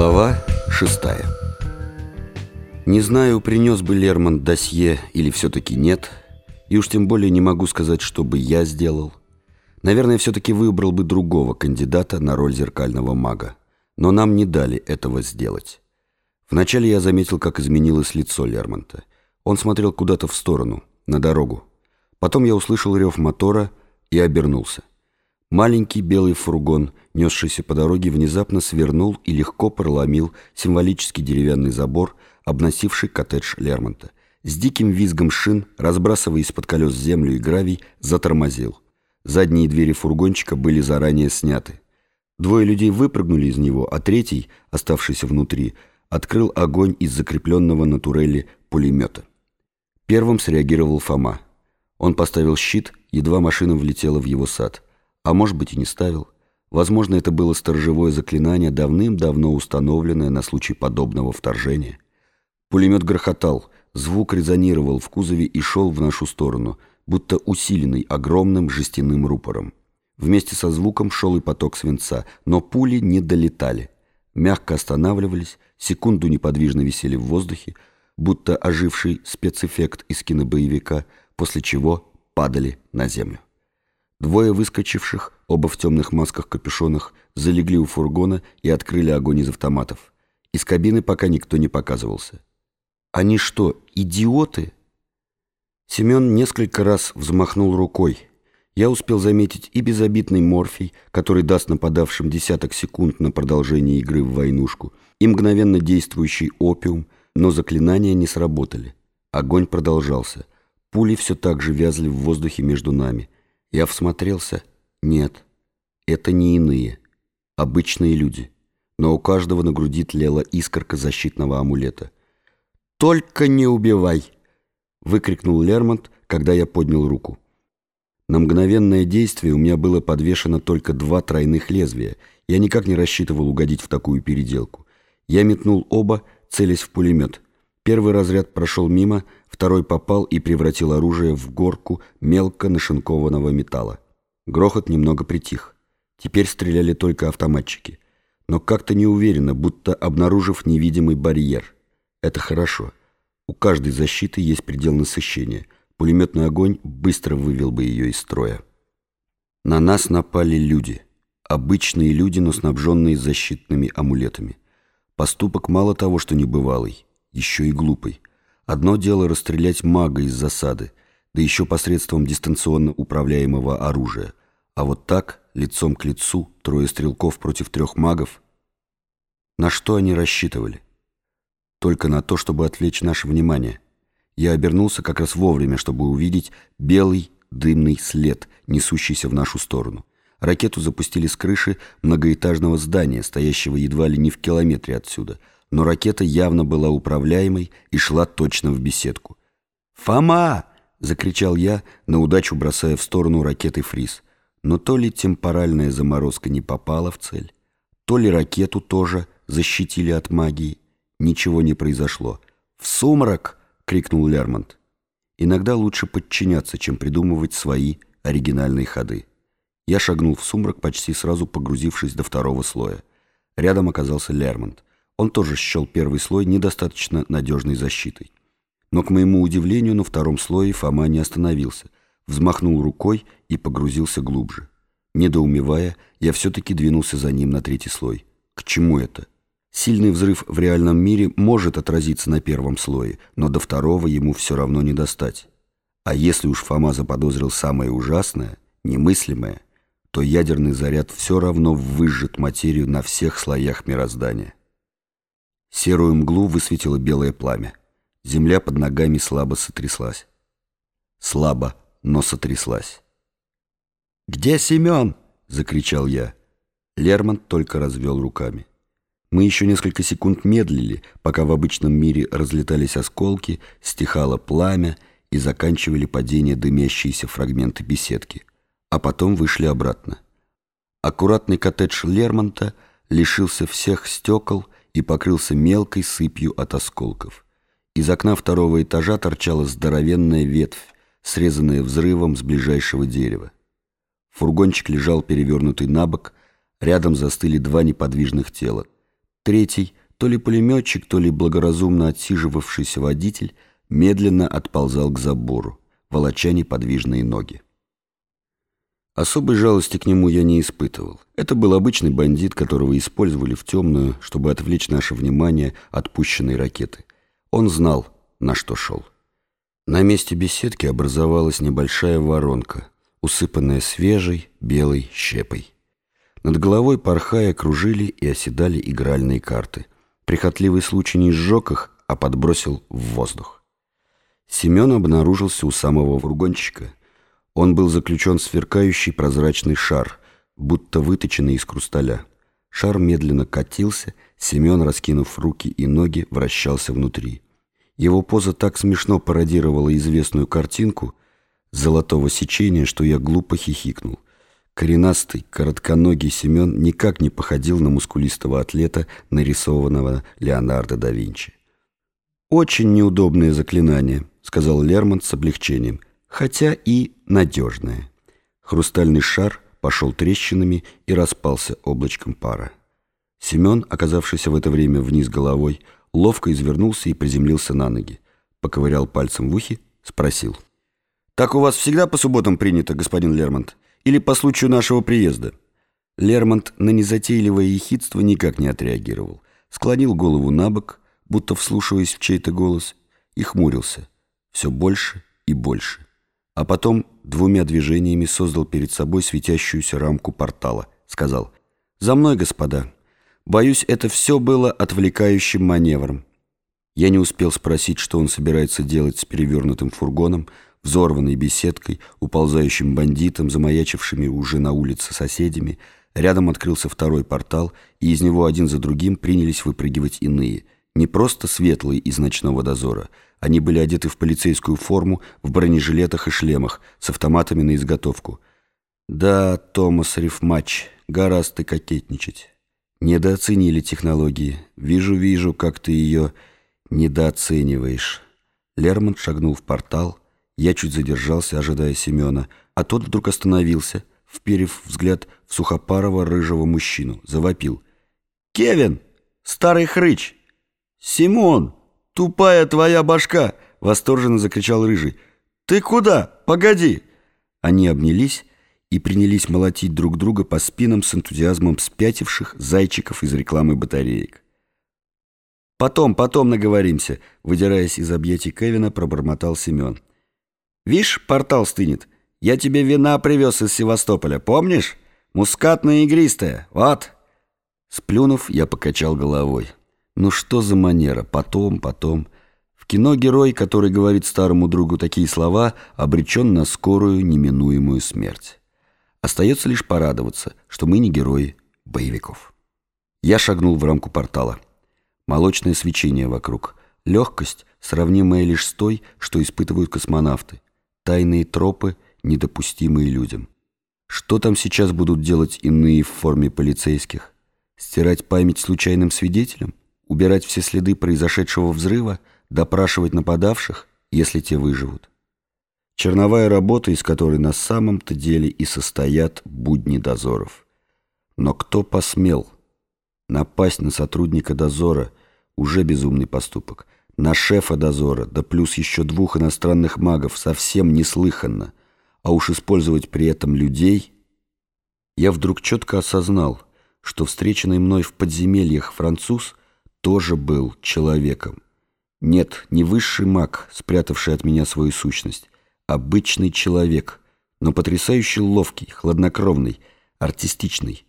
Глава шестая Не знаю, принес бы Лермонт досье или все-таки нет, и уж тем более не могу сказать, что бы я сделал. Наверное, все-таки выбрал бы другого кандидата на роль зеркального мага, но нам не дали этого сделать. Вначале я заметил, как изменилось лицо Лермонта. Он смотрел куда-то в сторону, на дорогу. Потом я услышал рев мотора и обернулся. Маленький белый фургон, несшийся по дороге, внезапно свернул и легко проломил символический деревянный забор, обносивший коттедж Лермонта. С диким визгом шин, разбрасывая из-под колес землю и гравий, затормозил. Задние двери фургончика были заранее сняты. Двое людей выпрыгнули из него, а третий, оставшийся внутри, открыл огонь из закрепленного на турели пулемета. Первым среагировал Фома. Он поставил щит, едва машина влетела в его сад – а может быть и не ставил. Возможно, это было сторожевое заклинание, давным-давно установленное на случай подобного вторжения. Пулемет грохотал, звук резонировал в кузове и шел в нашу сторону, будто усиленный огромным жестяным рупором. Вместе со звуком шел и поток свинца, но пули не долетали. Мягко останавливались, секунду неподвижно висели в воздухе, будто оживший спецэффект из кинобоевика, после чего падали на землю. Двое выскочивших, оба в темных масках-капюшонах, залегли у фургона и открыли огонь из автоматов. Из кабины пока никто не показывался. «Они что, идиоты?» Семен несколько раз взмахнул рукой. Я успел заметить и безобидный морфий, который даст нападавшим десяток секунд на продолжение игры в войнушку, и мгновенно действующий опиум, но заклинания не сработали. Огонь продолжался. Пули все так же вязли в воздухе между нами – я всмотрелся. Нет, это не иные, обычные люди. Но у каждого на груди тлела искорка защитного амулета. «Только не убивай!» — выкрикнул Лермонт, когда я поднял руку. На мгновенное действие у меня было подвешено только два тройных лезвия. Я никак не рассчитывал угодить в такую переделку. Я метнул оба, целясь в пулемет. Первый разряд прошел мимо, второй попал и превратил оружие в горку мелко нашинкованного металла. Грохот немного притих. Теперь стреляли только автоматчики. Но как-то неуверенно, будто обнаружив невидимый барьер. Это хорошо. У каждой защиты есть предел насыщения. Пулеметный огонь быстро вывел бы ее из строя. На нас напали люди. Обычные люди, но снабженные защитными амулетами. Поступок мало того, что небывалый еще и глупый. Одно дело расстрелять мага из засады, да еще посредством дистанционно управляемого оружия. А вот так, лицом к лицу, трое стрелков против трех магов. На что они рассчитывали? Только на то, чтобы отвлечь наше внимание. Я обернулся как раз вовремя, чтобы увидеть белый дымный след, несущийся в нашу сторону. Ракету запустили с крыши многоэтажного здания, стоящего едва ли не в километре отсюда – но ракета явно была управляемой и шла точно в беседку. «Фома!» — закричал я, на удачу бросая в сторону ракеты фриз. Но то ли темпоральная заморозка не попала в цель, то ли ракету тоже защитили от магии. Ничего не произошло. «В сумрак!» — крикнул Лермонт. Иногда лучше подчиняться, чем придумывать свои оригинальные ходы. Я шагнул в сумрак, почти сразу погрузившись до второго слоя. Рядом оказался Лермонт. Он тоже счел первый слой недостаточно надежной защитой. Но, к моему удивлению, на втором слое Фома не остановился, взмахнул рукой и погрузился глубже. Недоумевая, я все-таки двинулся за ним на третий слой. К чему это? Сильный взрыв в реальном мире может отразиться на первом слое, но до второго ему все равно не достать. А если уж Фома заподозрил самое ужасное, немыслимое, то ядерный заряд все равно выжжет материю на всех слоях мироздания. Серую мглу высветило белое пламя. Земля под ногами слабо сотряслась. Слабо, но сотряслась. «Где Семен?» — закричал я. Лермонт только развел руками. Мы еще несколько секунд медлили, пока в обычном мире разлетались осколки, стихало пламя и заканчивали падение дымящиеся фрагменты беседки. А потом вышли обратно. Аккуратный коттедж Лермонта лишился всех стекол и покрылся мелкой сыпью от осколков. Из окна второго этажа торчала здоровенная ветвь, срезанная взрывом с ближайшего дерева. Фургончик лежал перевернутый на бок, рядом застыли два неподвижных тела. Третий, то ли пулеметчик, то ли благоразумно отсиживавшийся водитель, медленно отползал к забору, волоча неподвижные ноги. Особой жалости к нему я не испытывал. Это был обычный бандит, которого использовали в темную, чтобы отвлечь наше внимание от пущенной ракеты. Он знал, на что шел. На месте беседки образовалась небольшая воронка, усыпанная свежей белой щепой. Над головой порхая кружили и оседали игральные карты. Прихотливый случай не сжег их, а подбросил в воздух. Семен обнаружился у самого фургончика. Он был заключен в сверкающий прозрачный шар, будто выточенный из хрусталя. Шар медленно катился, Семен, раскинув руки и ноги, вращался внутри. Его поза так смешно пародировала известную картинку золотого сечения, что я глупо хихикнул. Коренастый, коротконогий Семен никак не походил на мускулистого атлета, нарисованного Леонардо да Винчи. «Очень неудобное заклинание», — сказал Лермонт с облегчением, «хотя и надежное». Хрустальный шар пошел трещинами и распался облачком пара. Семен, оказавшийся в это время вниз головой, ловко извернулся и приземлился на ноги. Поковырял пальцем в ухе, спросил. «Так у вас всегда по субботам принято, господин Лермонт? Или по случаю нашего приезда?» Лермонт на незатейливое ехидство никак не отреагировал. Склонил голову на бок, будто вслушиваясь в чей-то голос, и хмурился. Все больше и больше. А потом двумя движениями создал перед собой светящуюся рамку портала. Сказал «За мной, господа». Боюсь, это все было отвлекающим маневром. Я не успел спросить, что он собирается делать с перевернутым фургоном, взорванной беседкой, уползающим бандитом, замаячившими уже на улице соседями. Рядом открылся второй портал, и из него один за другим принялись выпрыгивать иные. Не просто светлые из ночного дозора. Они были одеты в полицейскую форму, в бронежилетах и шлемах, с автоматами на изготовку. Да, Томас Рифмач, гораздо кокетничать. Недооценили технологии. Вижу, вижу, как ты ее недооцениваешь. Лермонт шагнул в портал. Я чуть задержался, ожидая Семена, а тот вдруг остановился, вперев взгляд в сухопарого рыжего мужчину, завопил. «Кевин! Старый хрыч! Симон! Тупая твоя башка!» Восторженно закричал рыжий. «Ты куда? Погоди!» Они обнялись, и принялись молотить друг друга по спинам с энтузиазмом спятивших зайчиков из рекламы батареек. «Потом, потом наговоримся», — выдираясь из объятий Кевина, пробормотал Семен. «Вишь, портал стынет. Я тебе вина привез из Севастополя, помнишь? Мускатное игристое, вот». Сплюнув, я покачал головой. «Ну что за манера? Потом, потом...» В кино герой, который говорит старому другу такие слова, обречен на скорую неминуемую смерть. Остается лишь порадоваться, что мы не герои боевиков. Я шагнул в рамку портала. Молочное свечение вокруг. Легкость, сравнимая лишь с той, что испытывают космонавты. Тайные тропы, недопустимые людям. Что там сейчас будут делать иные в форме полицейских? Стирать память случайным свидетелям? Убирать все следы произошедшего взрыва? Допрашивать нападавших, если те выживут? Черновая работа, из которой на самом-то деле и состоят будни дозоров. Но кто посмел напасть на сотрудника дозора, уже безумный поступок, на шефа дозора, да плюс еще двух иностранных магов, совсем неслыханно, а уж использовать при этом людей... Я вдруг четко осознал, что встреченный мной в подземельях француз тоже был человеком. Нет, не высший маг, спрятавший от меня свою сущность, обычный человек, но потрясающе ловкий, хладнокровный, артистичный.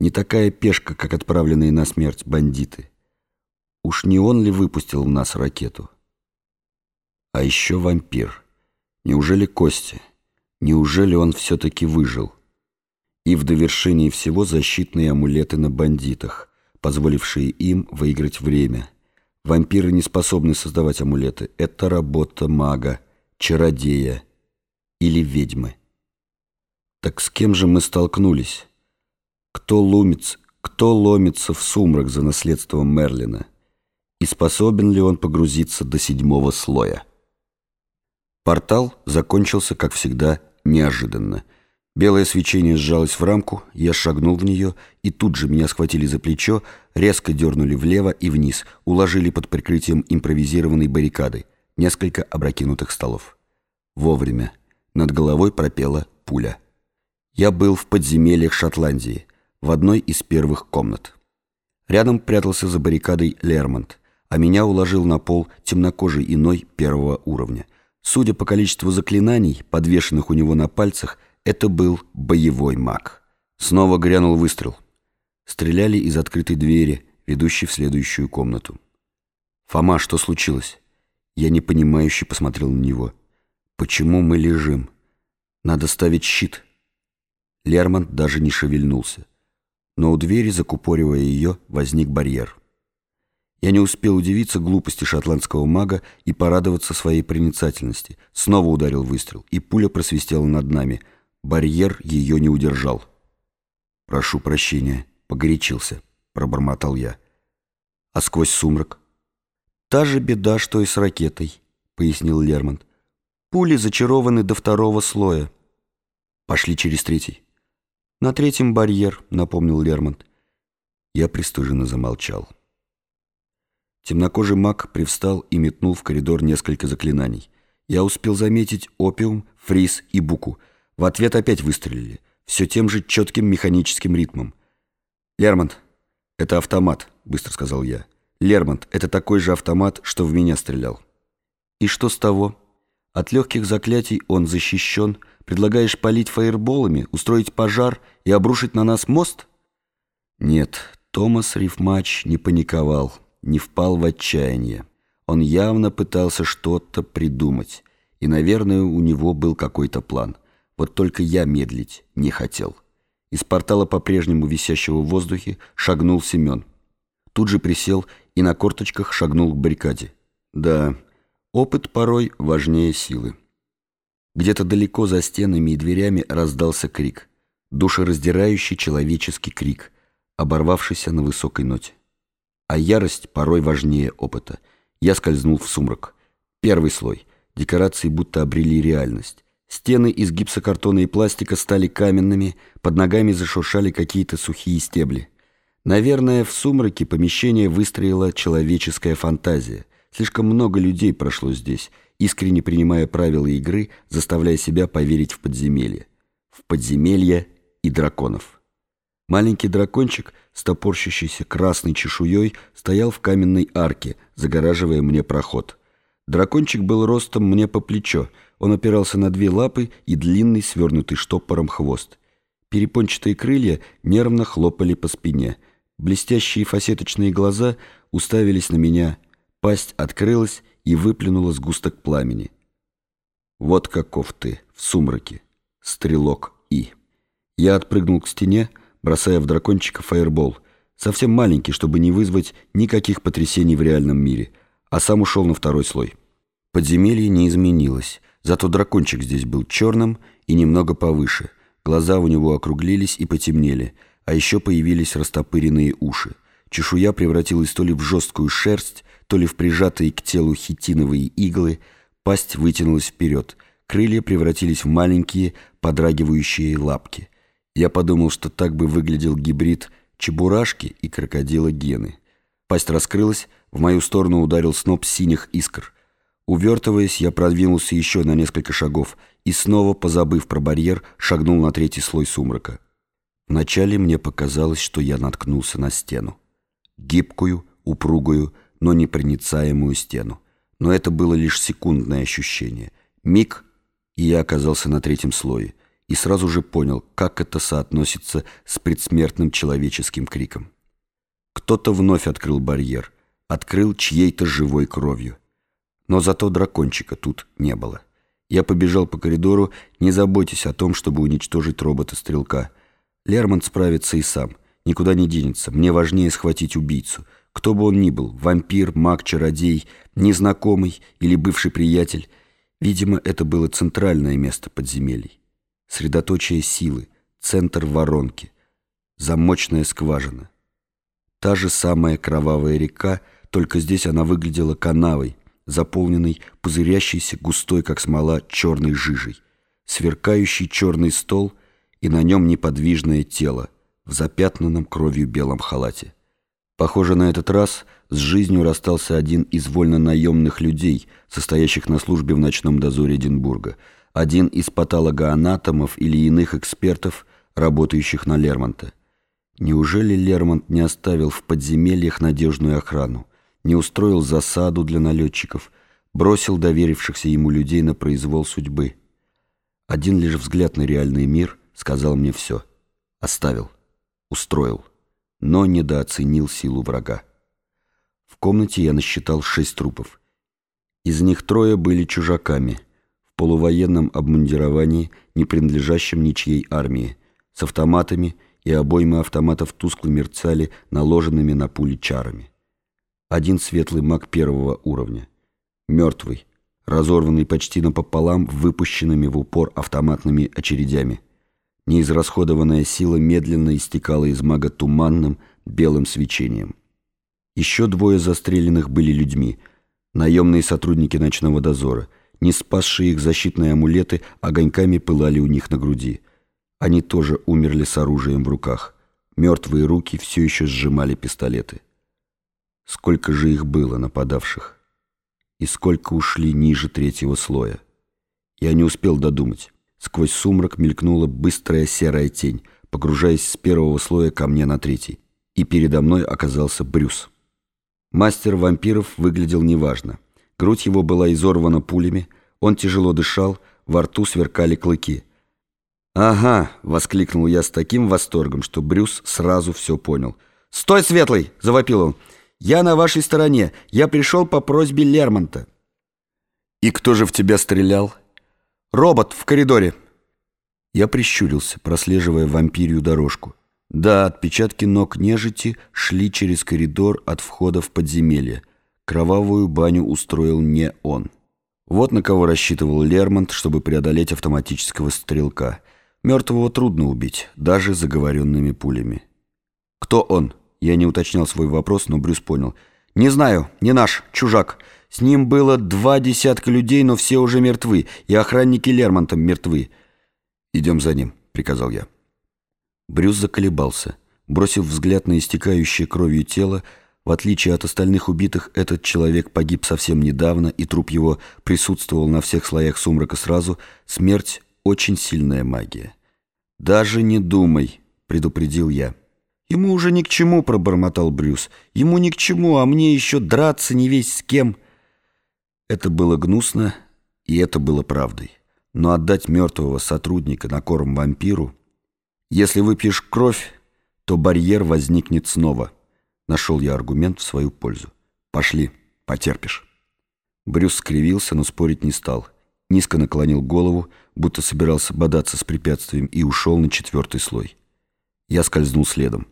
Не такая пешка, как отправленные на смерть бандиты. Уж не он ли выпустил в нас ракету? А еще вампир. Неужели Костя? Неужели он все-таки выжил? И в довершении всего защитные амулеты на бандитах, позволившие им выиграть время. Вампиры не способны создавать амулеты. Это работа мага чародея или ведьмы. Так с кем же мы столкнулись? Кто ломится, кто ломится в сумрак за наследством Мерлина? И способен ли он погрузиться до седьмого слоя? Портал закончился, как всегда, неожиданно. Белое свечение сжалось в рамку, я шагнул в нее, и тут же меня схватили за плечо, резко дернули влево и вниз, уложили под прикрытием импровизированной баррикады, несколько опрокинутых столов. Вовремя. Над головой пропела пуля. Я был в подземельях Шотландии, в одной из первых комнат. Рядом прятался за баррикадой Лермонт, а меня уложил на пол темнокожий иной первого уровня. Судя по количеству заклинаний, подвешенных у него на пальцах, это был боевой маг. Снова грянул выстрел. Стреляли из открытой двери, ведущей в следующую комнату. «Фома, что случилось?» Я непонимающе посмотрел на него. «Почему мы лежим? Надо ставить щит». Лермонт даже не шевельнулся. Но у двери, закупоривая ее, возник барьер. Я не успел удивиться глупости шотландского мага и порадоваться своей проницательности. Снова ударил выстрел, и пуля просвистела над нами — Барьер ее не удержал. «Прошу прощения, погорячился», — пробормотал я. «А сквозь сумрак?» «Та же беда, что и с ракетой», — пояснил Лермонт. «Пули зачарованы до второго слоя». «Пошли через третий». «На третьем барьер», — напомнил Лермонт. Я пристыженно замолчал. Темнокожий маг привстал и метнул в коридор несколько заклинаний. Я успел заметить опиум, фриз и буку — в ответ опять выстрелили, все тем же четким механическим ритмом. «Лермонт, это автомат», — быстро сказал я. «Лермонт, это такой же автомат, что в меня стрелял». «И что с того? От легких заклятий он защищен. Предлагаешь полить фаерболами, устроить пожар и обрушить на нас мост?» Нет, Томас Рифмач не паниковал, не впал в отчаяние. Он явно пытался что-то придумать, и, наверное, у него был какой-то план — вот только я медлить не хотел. Из портала, по-прежнему висящего в воздухе, шагнул Семен. Тут же присел и на корточках шагнул к баррикаде. Да, опыт порой важнее силы. Где-то далеко за стенами и дверями раздался крик. Душераздирающий человеческий крик, оборвавшийся на высокой ноте. А ярость порой важнее опыта. Я скользнул в сумрак. Первый слой. Декорации будто обрели реальность. Стены из гипсокартона и пластика стали каменными, под ногами зашуршали какие-то сухие стебли. Наверное, в сумраке помещение выстроила человеческая фантазия. Слишком много людей прошло здесь, искренне принимая правила игры, заставляя себя поверить в подземелье. В подземелье и драконов. Маленький дракончик с топорщащейся красной чешуей стоял в каменной арке, загораживая мне проход. Дракончик был ростом мне по плечо, он опирался на две лапы и длинный, свернутый штопором хвост. Перепончатые крылья нервно хлопали по спине. Блестящие фасеточные глаза уставились на меня. Пасть открылась и выплюнула сгусток пламени. Вот каков ты, в сумраке, стрелок И. Я отпрыгнул к стене, бросая в дракончика фаербол. Совсем маленький, чтобы не вызвать никаких потрясений в реальном мире, а сам ушел на второй слой. Подземелье не изменилось. Зато дракончик здесь был черным и немного повыше. Глаза у него округлились и потемнели, а еще появились растопыренные уши. Чешуя превратилась то ли в жесткую шерсть, то ли в прижатые к телу хитиновые иглы. Пасть вытянулась вперед. Крылья превратились в маленькие, подрагивающие лапки. Я подумал, что так бы выглядел гибрид чебурашки и крокодила Гены. Пасть раскрылась, в мою сторону ударил сноп синих искр. Увертываясь, я продвинулся еще на несколько шагов и снова, позабыв про барьер, шагнул на третий слой сумрака. Вначале мне показалось, что я наткнулся на стену. Гибкую, упругую, но непроницаемую стену. Но это было лишь секундное ощущение. Миг, и я оказался на третьем слое. И сразу же понял, как это соотносится с предсмертным человеческим криком. Кто-то вновь открыл барьер. Открыл чьей-то живой кровью. Но зато дракончика тут не было. Я побежал по коридору, не заботьтесь о том, чтобы уничтожить робота-стрелка. Лермонт справится и сам. Никуда не денется. Мне важнее схватить убийцу. Кто бы он ни был, вампир, маг, чародей, незнакомый или бывший приятель. Видимо, это было центральное место подземелий. Средоточие силы, центр воронки, замочная скважина. Та же самая кровавая река, только здесь она выглядела канавой, заполненный пузырящейся густой, как смола, черной жижей, сверкающий черный стол и на нем неподвижное тело в запятнанном кровью белом халате. Похоже, на этот раз с жизнью расстался один из вольно-наемных людей, состоящих на службе в ночном дозоре Эдинбурга, один из патологоанатомов или иных экспертов, работающих на Лермонта. Неужели Лермонт не оставил в подземельях надежную охрану, не устроил засаду для налетчиков, бросил доверившихся ему людей на произвол судьбы? Один лишь взгляд на реальный мир сказал мне все. Оставил, устроил, но недооценил силу врага. В комнате я насчитал шесть трупов. Из них трое были чужаками, в полувоенном обмундировании, не принадлежащем ничьей армии, с автоматами и обоймы автоматов тускло мерцали наложенными на пули чарами. Один светлый маг первого уровня, мертвый, разорванный почти напополам выпущенными в упор автоматными очередями. Неизрасходованная сила медленно истекала из мага туманным белым свечением. Еще двое застреленных были людьми, наемные сотрудники ночного дозора, не спасшие их защитные амулеты огоньками пылали у них на груди. Они тоже умерли с оружием в руках. Мертвые руки все еще сжимали пистолеты. Сколько же их было, нападавших? И сколько ушли ниже третьего слоя? Я не успел додумать. Сквозь сумрак мелькнула быстрая серая тень, погружаясь с первого слоя ко мне на третий. И передо мной оказался Брюс. Мастер вампиров выглядел неважно. Грудь его была изорвана пулями, он тяжело дышал, во рту сверкали клыки — «Ага!» — воскликнул я с таким восторгом, что Брюс сразу все понял. «Стой, Светлый!» — завопил он. «Я на вашей стороне. Я пришел по просьбе Лермонта». «И кто же в тебя стрелял?» «Робот в коридоре». Я прищурился, прослеживая вампирию дорожку. Да, отпечатки ног нежити шли через коридор от входа в подземелье. Кровавую баню устроил не он. Вот на кого рассчитывал Лермонт, чтобы преодолеть автоматического стрелка — Мертвого трудно убить, даже заговоренными пулями. «Кто он?» Я не уточнял свой вопрос, но Брюс понял. «Не знаю, не наш, чужак. С ним было два десятка людей, но все уже мертвы, и охранники Лермонтом мертвы». «Идем за ним», — приказал я. Брюс заколебался. Бросив взгляд на истекающее кровью тело, в отличие от остальных убитых, этот человек погиб совсем недавно, и труп его присутствовал на всех слоях сумрака сразу, смерть очень сильная магия. «Даже не думай», — предупредил я. «Ему уже ни к чему», — пробормотал Брюс. «Ему ни к чему, а мне еще драться не весь с кем». Это было гнусно, и это было правдой. Но отдать мертвого сотрудника на корм вампиру... Если выпьешь кровь, то барьер возникнет снова. Нашел я аргумент в свою пользу. «Пошли, потерпишь». Брюс скривился, но спорить не стал низко наклонил голову, будто собирался бодаться с препятствием, и ушел на четвертый слой. Я скользнул следом.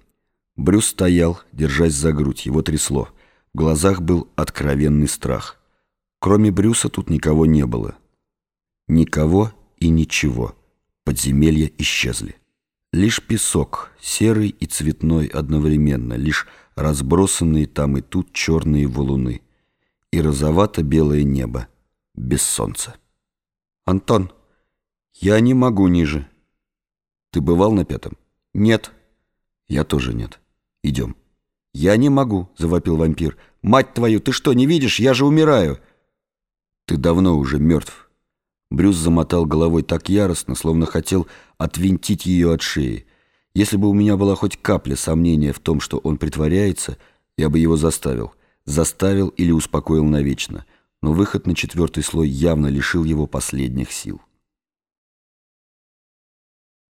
Брюс стоял, держась за грудь, его трясло. В глазах был откровенный страх. Кроме Брюса тут никого не было. Никого и ничего. Подземелья исчезли. Лишь песок, серый и цветной одновременно, лишь разбросанные там и тут черные валуны. И розовато-белое небо, без солнца. «Антон, я не могу ниже». «Ты бывал на пятом?» «Нет». «Я тоже нет. Идем». «Я не могу», — завопил вампир. «Мать твою, ты что, не видишь? Я же умираю». «Ты давно уже мертв». Брюс замотал головой так яростно, словно хотел отвинтить ее от шеи. Если бы у меня была хоть капля сомнения в том, что он притворяется, я бы его заставил. Заставил или успокоил навечно но выход на четвертый слой явно лишил его последних сил.